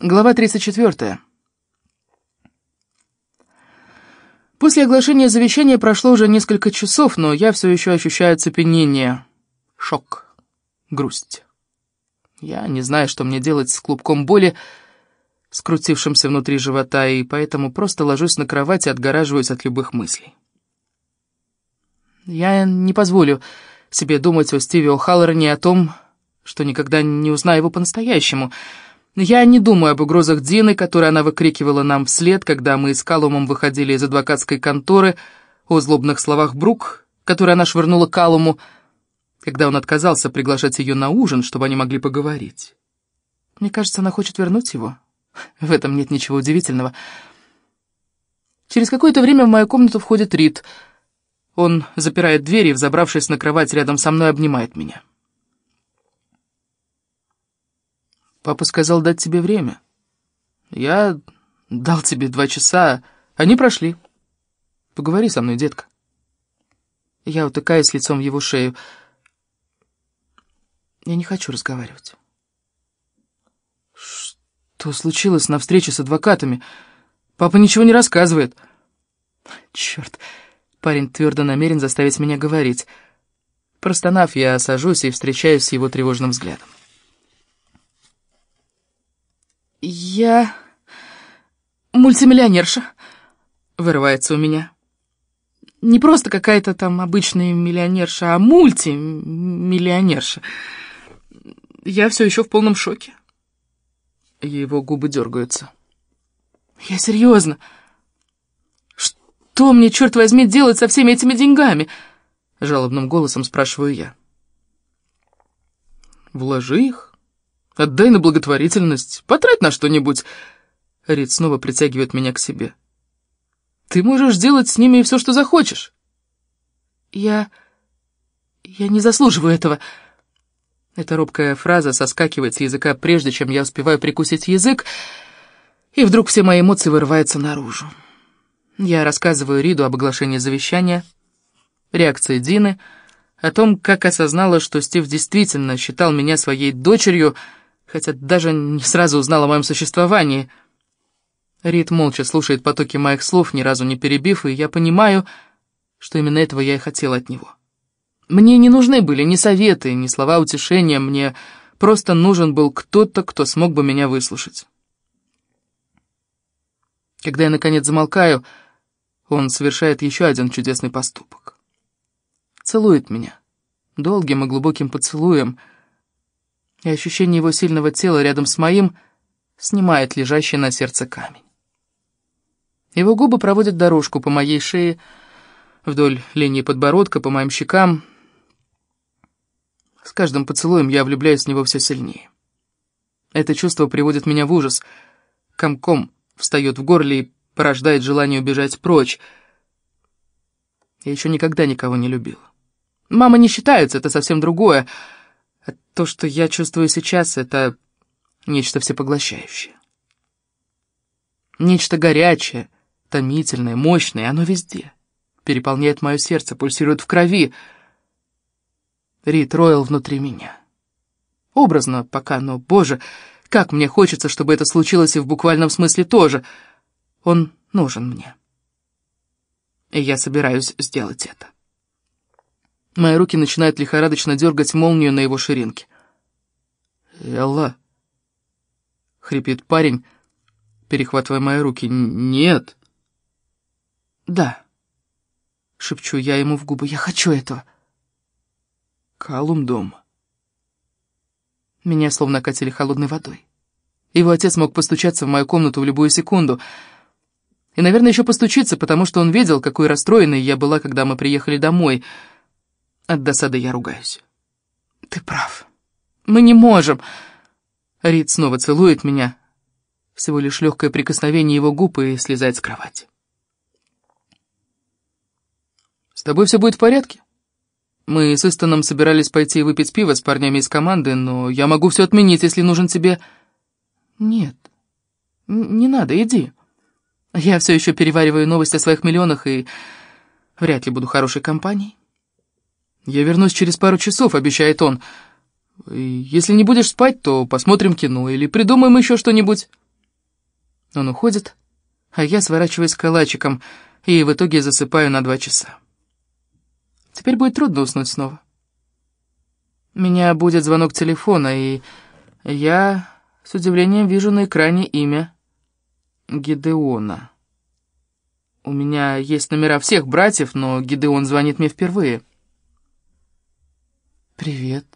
Глава 34. После оглашения завещания прошло уже несколько часов, но я все еще ощущаю цепенение, шок, грусть. Я не знаю, что мне делать с клубком боли, скрутившимся внутри живота, и поэтому просто ложусь на кровать и отгораживаюсь от любых мыслей. Я не позволю себе думать о Стиве О'Халлорене о том, что никогда не узнаю его по-настоящему — я не думаю об угрозах Дины, которые она выкрикивала нам вслед, когда мы с Калумом выходили из адвокатской конторы, о злобных словах Брук, которые она швырнула Калуму, когда он отказался приглашать ее на ужин, чтобы они могли поговорить. Мне кажется, она хочет вернуть его. В этом нет ничего удивительного. Через какое-то время в мою комнату входит Рид. Он запирает дверь и, взобравшись на кровать рядом со мной, обнимает меня. Папа сказал дать тебе время. Я дал тебе два часа, они прошли. Поговори со мной, детка. Я утыкаюсь лицом в его шею. Я не хочу разговаривать. Что случилось на встрече с адвокатами? Папа ничего не рассказывает. Черт, парень твердо намерен заставить меня говорить. Простонав, я сажусь и встречаюсь с его тревожным взглядом. «Я мультимиллионерша», — вырывается у меня. Не просто какая-то там обычная миллионерша, а мультимиллионерша. Я все еще в полном шоке. Его губы дергаются. Я серьезно. Что мне, черт возьми, делать со всеми этими деньгами? Жалобным голосом спрашиваю я. Вложи их Отдай на благотворительность, потрать на что-нибудь. Рид снова притягивает меня к себе. Ты можешь делать с ними все, что захочешь. Я... я не заслуживаю этого. Эта робкая фраза соскакивает с языка, прежде чем я успеваю прикусить язык, и вдруг все мои эмоции вырываются наружу. Я рассказываю Риду об оглашении завещания, реакции Дины, о том, как осознала, что Стив действительно считал меня своей дочерью, хотя даже не сразу узнал о моем существовании. Рид молча слушает потоки моих слов, ни разу не перебив, и я понимаю, что именно этого я и хотел от него. Мне не нужны были ни советы, ни слова утешения, мне просто нужен был кто-то, кто смог бы меня выслушать. Когда я, наконец, замолкаю, он совершает еще один чудесный поступок. Целует меня, долгим и глубоким поцелуем — и ощущение его сильного тела рядом с моим снимает лежащий на сердце камень. Его губы проводят дорожку по моей шее, вдоль линии подбородка, по моим щекам. С каждым поцелуем я влюбляюсь в него все сильнее. Это чувство приводит меня в ужас. Комком встает в горле и порождает желание убежать прочь. Я еще никогда никого не любила. Мама не считается, это совсем другое — то, что я чувствую сейчас, это нечто всепоглощающее. Нечто горячее, томительное, мощное, оно везде. Переполняет мое сердце, пульсирует в крови. Рит Ройл внутри меня. Образно пока, но, боже, как мне хочется, чтобы это случилось и в буквальном смысле тоже. Он нужен мне. И я собираюсь сделать это. Мои руки начинают лихорадочно дергать молнию на его ширинке. «Элла!» — хрипит парень, перехватывая мои руки. «Нет!» «Да!» — шепчу я ему в губы. «Я хочу этого!» «Калум дома!» Меня словно окатили холодной водой. Его отец мог постучаться в мою комнату в любую секунду. И, наверное, еще постучиться, потому что он видел, какой расстроенной я была, когда мы приехали домой — от досады я ругаюсь. Ты прав. Мы не можем. Рид снова целует меня. Всего лишь легкое прикосновение его губ и слезает с кровати. С тобой все будет в порядке? Мы с Истоном собирались пойти выпить пиво с парнями из команды, но я могу все отменить, если нужен тебе... Нет, не надо, иди. Я все еще перевариваю новости о своих миллионах и вряд ли буду хорошей компанией. «Я вернусь через пару часов», — обещает он. «Если не будешь спать, то посмотрим кино или придумаем еще что-нибудь». Он уходит, а я сворачиваюсь калачиком и в итоге засыпаю на два часа. Теперь будет трудно уснуть снова. Меня будет звонок телефона, и я с удивлением вижу на экране имя Гидеона. У меня есть номера всех братьев, но Гидеон звонит мне впервые. «Привет.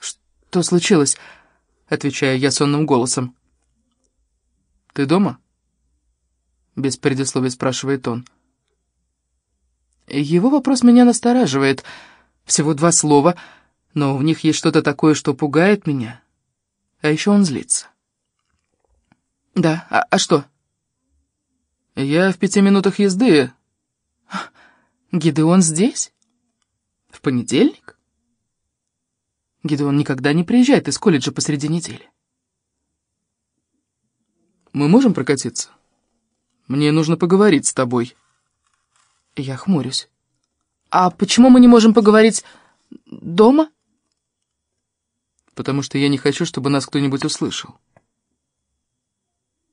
Что случилось?» — отвечаю я сонным голосом. «Ты дома?» — без предисловий спрашивает он. Его вопрос меня настораживает. Всего два слова, но в них есть что-то такое, что пугает меня. А еще он злится. «Да, а, а что?» «Я в пяти минутах езды». «Гидеон здесь? В понедельник?» Гидеон никогда не приезжает из колледжа посреди недели. «Мы можем прокатиться? Мне нужно поговорить с тобой». Я хмурюсь. «А почему мы не можем поговорить дома?» «Потому что я не хочу, чтобы нас кто-нибудь услышал».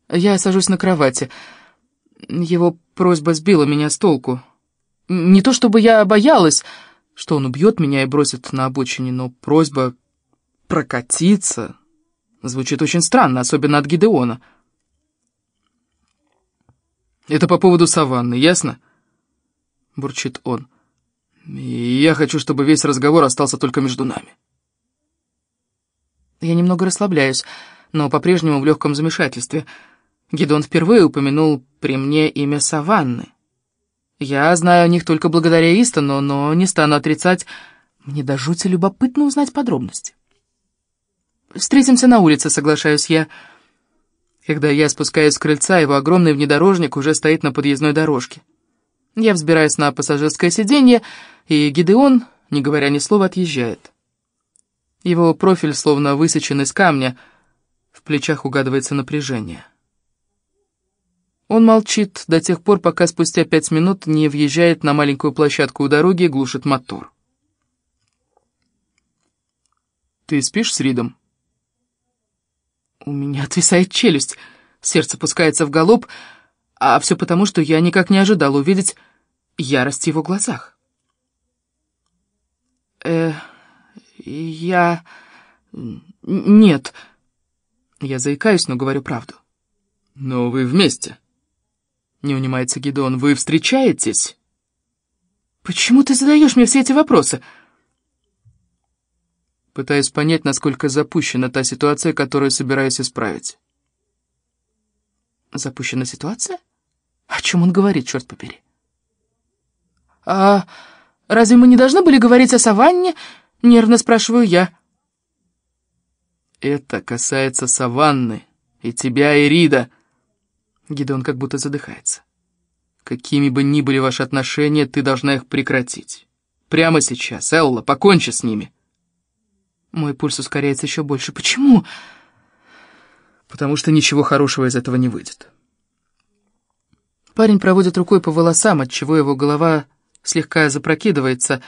Я сажусь на кровати. Его просьба сбила меня с толку. Не то чтобы я боялась, что он убьет меня и бросит на обочине, но просьба прокатиться звучит очень странно, особенно от Гидеона. «Это по поводу саванны, ясно?» — бурчит он. «И я хочу, чтобы весь разговор остался только между нами». Я немного расслабляюсь, но по-прежнему в легком замешательстве — Гедон впервые упомянул при мне имя Саванны. Я знаю о них только благодаря Истону, но не стану отрицать, мне до жути любопытно узнать подробности. «Встретимся на улице», — соглашаюсь я. Когда я спускаюсь с крыльца, его огромный внедорожник уже стоит на подъездной дорожке. Я взбираюсь на пассажирское сиденье, и Гидеон, не говоря ни слова, отъезжает. Его профиль словно высечен из камня, в плечах угадывается напряжение. Он молчит до тех пор, пока спустя пять минут не въезжает на маленькую площадку у дороги и глушит мотор. «Ты спишь с Ридом?» У меня отвисает челюсть, сердце пускается в галоп, а все потому, что я никак не ожидал увидеть ярость в его глазах. «Э, я... нет...» Я заикаюсь, но говорю правду. «Но вы вместе?» Не унимается Гидеон. «Вы встречаетесь?» «Почему ты задаешь мне все эти вопросы?» Пытаюсь понять, насколько запущена та ситуация, которую собираюсь исправить. Запущена ситуация? О чем он говорит, черт побери? «А разве мы не должны были говорить о саванне?» — нервно спрашиваю я. «Это касается саванны и тебя, Ирида», Гидеон как будто задыхается. «Какими бы ни были ваши отношения, ты должна их прекратить. Прямо сейчас, Элла, покончи с ними». Мой пульс ускоряется еще больше. «Почему?» «Потому что ничего хорошего из этого не выйдет». Парень проводит рукой по волосам, отчего его голова слегка запрокидывается,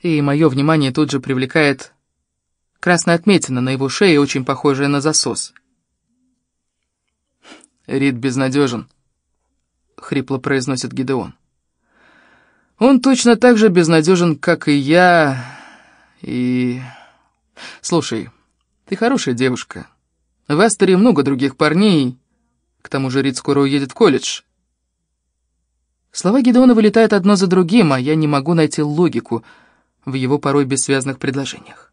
и мое внимание тут же привлекает красная отметина на его шее, очень похожая на засос. Рид безнадежен», — хрипло произносит Гидеон. «Он точно так же безнадежен, как и я, и... Слушай, ты хорошая девушка. В Астере много других парней, к тому же Рид скоро уедет в колледж». Слова Гидеона вылетают одно за другим, а я не могу найти логику в его порой бессвязных предложениях.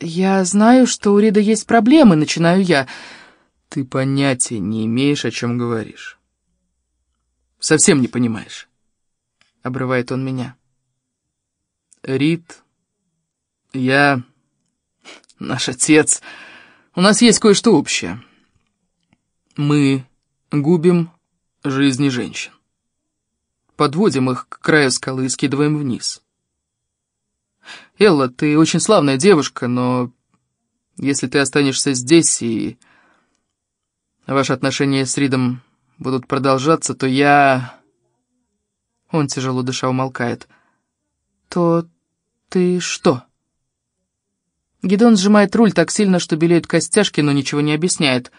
«Я знаю, что у Рида есть проблемы», — начинаю я. «Ты понятия не имеешь, о чем говоришь. Совсем не понимаешь», — обрывает он меня. «Рид, я, наш отец, у нас есть кое-что общее. Мы губим жизни женщин. Подводим их к краю скалы и скидываем вниз». Элла, ты очень славная девушка, но если ты останешься здесь и ваши отношения с Ридом будут продолжаться, то я...» Он тяжело дыша умолкает. «То ты что?» Гидон сжимает руль так сильно, что белеют костяшки, но ничего не объясняет.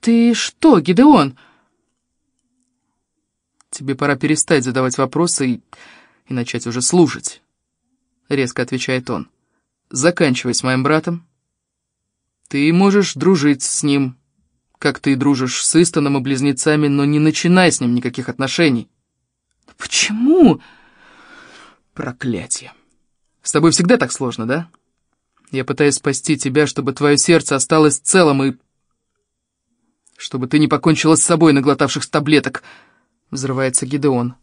«Ты что, Гидеон?» «Тебе пора перестать задавать вопросы и, и начать уже слушать», — резко отвечает он. «Заканчивай с моим братом. Ты можешь дружить с ним, как ты дружишь с Истоном и близнецами, но не начинай с ним никаких отношений». «Почему?» «Проклятие. С тобой всегда так сложно, да? Я пытаюсь спасти тебя, чтобы твое сердце осталось целым и... Чтобы ты не покончила с собой, наглотавших таблеток», — взрывается Гидеон.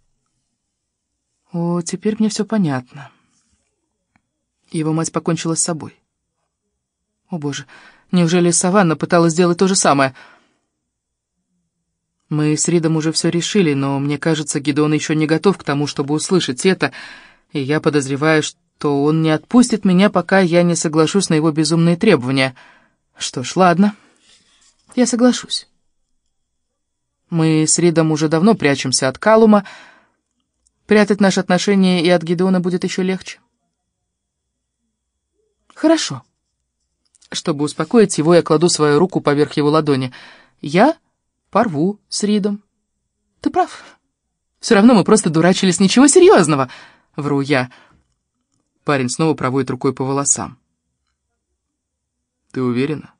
«О, теперь мне все понятно. Его мать покончила с собой. О, боже, неужели Саванна пыталась сделать то же самое?» Мы с Ридом уже все решили, но мне кажется, Гидеон еще не готов к тому, чтобы услышать это, и я подозреваю, что он не отпустит меня, пока я не соглашусь на его безумные требования. Что ж, ладно, я соглашусь. Мы с Ридом уже давно прячемся от Калума. Прятать наши отношения и от Гидеона будет еще легче. Хорошо. Чтобы успокоить его, я кладу свою руку поверх его ладони. Я порву с Ридом. Ты прав. Все равно мы просто дурачились, ничего серьезного. Вру я. Парень снова проводит рукой по волосам. Ты уверена?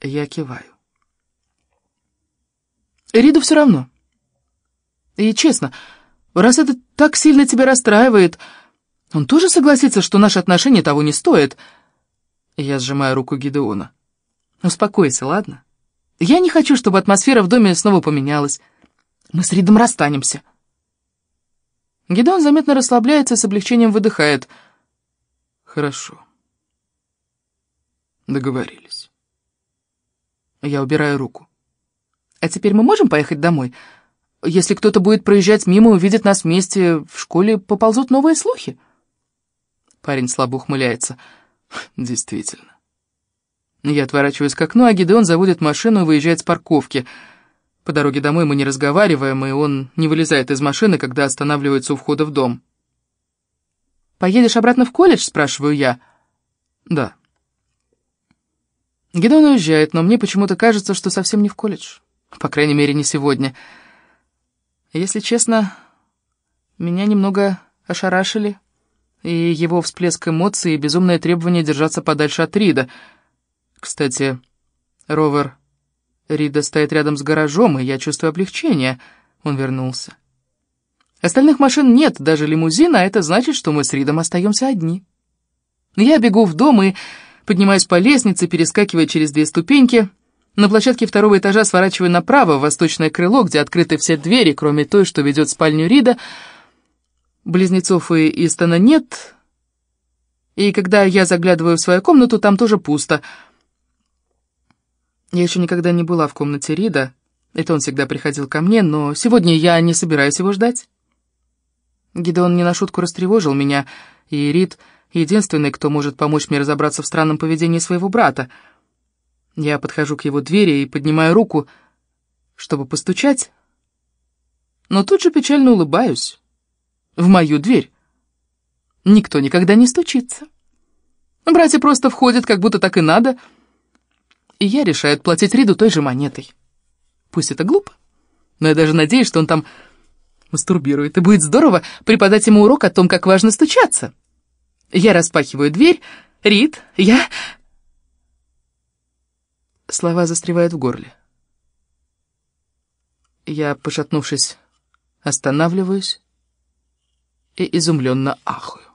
Я киваю. Риду все равно. И честно, раз это так сильно тебя расстраивает, он тоже согласится, что наши отношения того не стоят. Я сжимаю руку Гидеона. Успокойся, ладно? Я не хочу, чтобы атмосфера в доме снова поменялась. Мы с Ридом расстанемся. Гидеон заметно расслабляется и с облегчением выдыхает. Хорошо. Договорились. Я убираю руку. А теперь мы можем поехать домой? Если кто-то будет проезжать мимо и увидит нас вместе, в школе поползут новые слухи. Парень слабо ухмыляется. Действительно. Я отворачиваюсь к окну, а Гидеон заводит машину и выезжает с парковки. По дороге домой мы не разговариваем, и он не вылезает из машины, когда останавливается у входа в дом. «Поедешь обратно в колледж?» — спрашиваю я. «Да». Гидеон уезжает, но мне почему-то кажется, что совсем не в колледж. По крайней мере, не сегодня. Если честно, меня немного ошарашили, и его всплеск эмоций и безумное требование держаться подальше от Рида — кстати, ровер Рида стоит рядом с гаражом, и я чувствую облегчение. Он вернулся. Остальных машин нет, даже лимузина, а это значит, что мы с Ридом остаемся одни. Я бегу в дом и поднимаюсь по лестнице, перескакивая через две ступеньки. На площадке второго этажа сворачиваю направо, в восточное крыло, где открыты все двери, кроме той, что ведет в спальню Рида. Близнецов и Истона нет, и когда я заглядываю в свою комнату, там тоже пусто — я еще никогда не была в комнате Рида, это он всегда приходил ко мне, но сегодня я не собираюсь его ждать. Гидеон не на шутку растревожил меня, и Рид — единственный, кто может помочь мне разобраться в странном поведении своего брата. Я подхожу к его двери и поднимаю руку, чтобы постучать, но тут же печально улыбаюсь. В мою дверь никто никогда не стучится. Братья просто входят, как будто так и надо — и я решаю отплатить Риду той же монетой. Пусть это глупо, но я даже надеюсь, что он там мастурбирует, и будет здорово преподать ему урок о том, как важно стучаться. Я распахиваю дверь. Рид, я... Слова застревают в горле. Я, пошатнувшись, останавливаюсь и изумленно ахаю.